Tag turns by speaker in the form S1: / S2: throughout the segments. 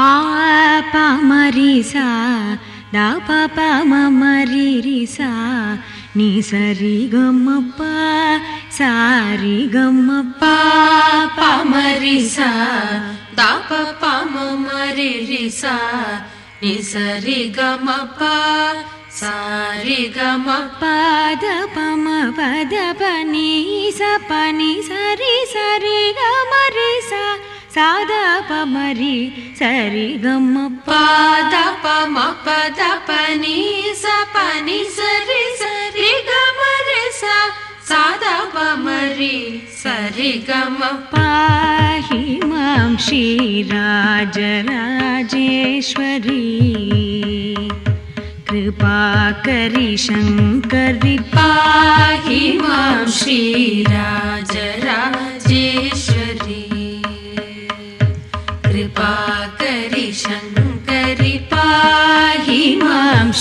S1: पा प मरि सा दा प प म मरि रि सा नि सरि ग म प सा रि ग म प
S2: प मरि सा दा प प म मरि रि सा नि सरि ग सा
S1: प स सरि ग सा सा द प म रि सरि ग म प
S2: प द प म प द प नि स प नि सरि सरि ग म रि सा सा द प म रि सरि ग म
S1: पाहि मां श्रीराजराजेश्वरी। कृपाकरि शङ्करि
S2: पाहि मां श्रीराजराजेश्वरी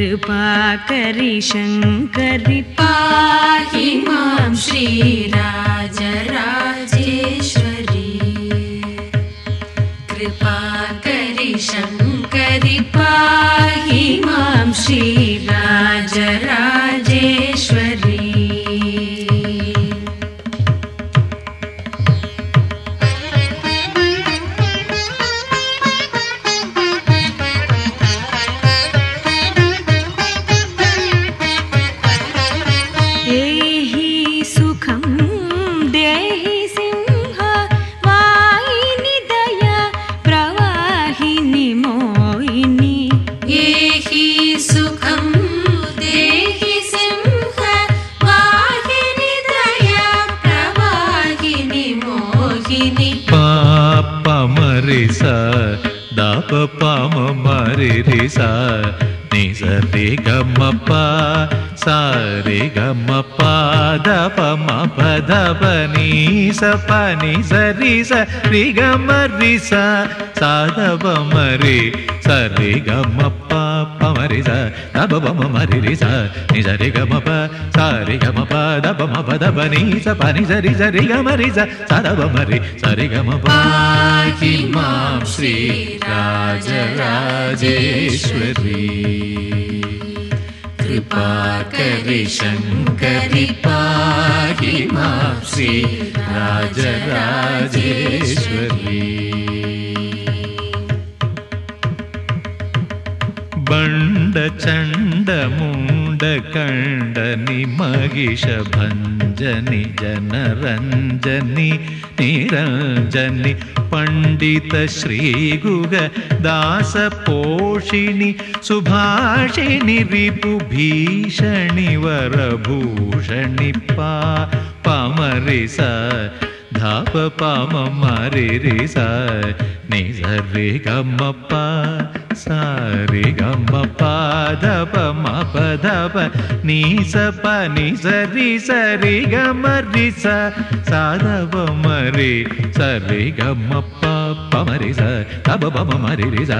S2: कृपाकरि शङ्करि पाहि मां
S1: श्रीराजराजेश्वरी। कृपाकरि शङ्करि
S2: पाहि मां श्रीराजराजेश्वरी
S3: దాప పామ మరి రి స ని సరి గమ ప సారి గమ ప దప మ ప దప ని స ప ని సరి స రి గమ రి స సా దప మరి సరి గమ ప ప మరి స దబ బమ మరి రి స ని సరి గ మ ప స రి గ మ ప దబ మ ప దబ ని స ప ని స రి స రి గ మరి స స దబ సరి గ మ ప పాకి కృపాకరి శంకరి పాహి మాం శ్రీ రాజరాజేశ్వరీ. बण्ड चण्ड मुण्ड कण्डनि महिष भञ्जनि जनरञ्जनि निरञ्जनि पण्डित श्रीगुग दासपोषिणि सुभाषिणि रिपुभीषणि वरभूषणि पा पमरि स धाप पाम मरि रि स नि रि गम प सा रि गम प धप म प धप नि स प नि स रि स रि गम रि स सा धप म रि स रि गम प प म रि स धप प म म रि रि स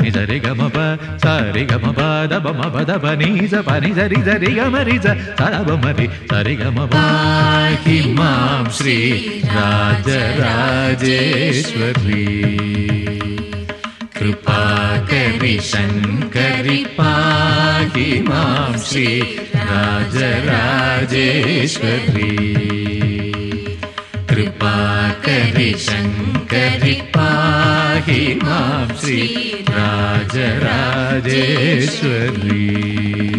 S3: नि स रि गम प सा रि गम प धप म प धप नि स प नि स रि स रि गम रि स सा धप म रि स रि गम प पाहि मां श्री राजराजेश्वरी। कृपाकरि शङ्करि पाहि मां श्री राजराजेश्वरी कृपाकरि शङ्करि पाहि मां श्री राजराजेश्वरी